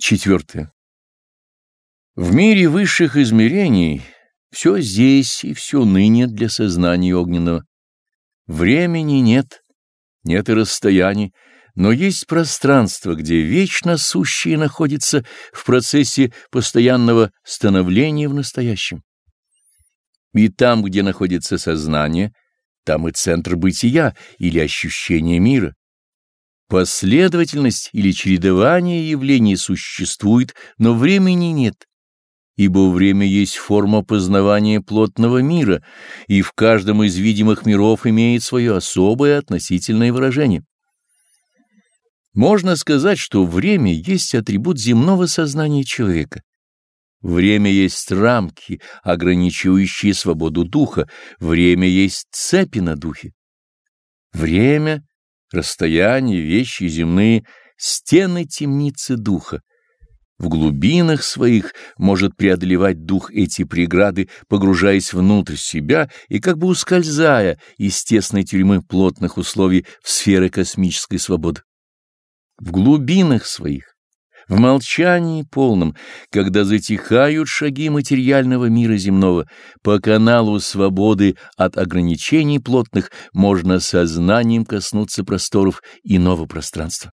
Четвертое. В мире высших измерений все здесь и все ныне для сознания огненного. Времени нет, нет и расстояний, но есть пространство, где вечно сущее находится в процессе постоянного становления в настоящем. И там, где находится сознание, там и центр бытия или ощущения мира. Последовательность или чередование явлений существует, но времени нет, ибо время есть форма познавания плотного мира, и в каждом из видимых миров имеет свое особое относительное выражение. Можно сказать, что время есть атрибут земного сознания человека. Время есть рамки, ограничивающие свободу духа, время есть цепи на духе. Время расстояния, вещи земные, стены темницы духа. В глубинах своих может преодолевать дух эти преграды, погружаясь внутрь себя и как бы ускользая из тесной тюрьмы плотных условий в сферы космической свободы. В глубинах своих, в молчании полном, когда затихают шаги материального мира земного, по каналу свободы от ограничений плотных можно сознанием коснуться просторов иного пространства.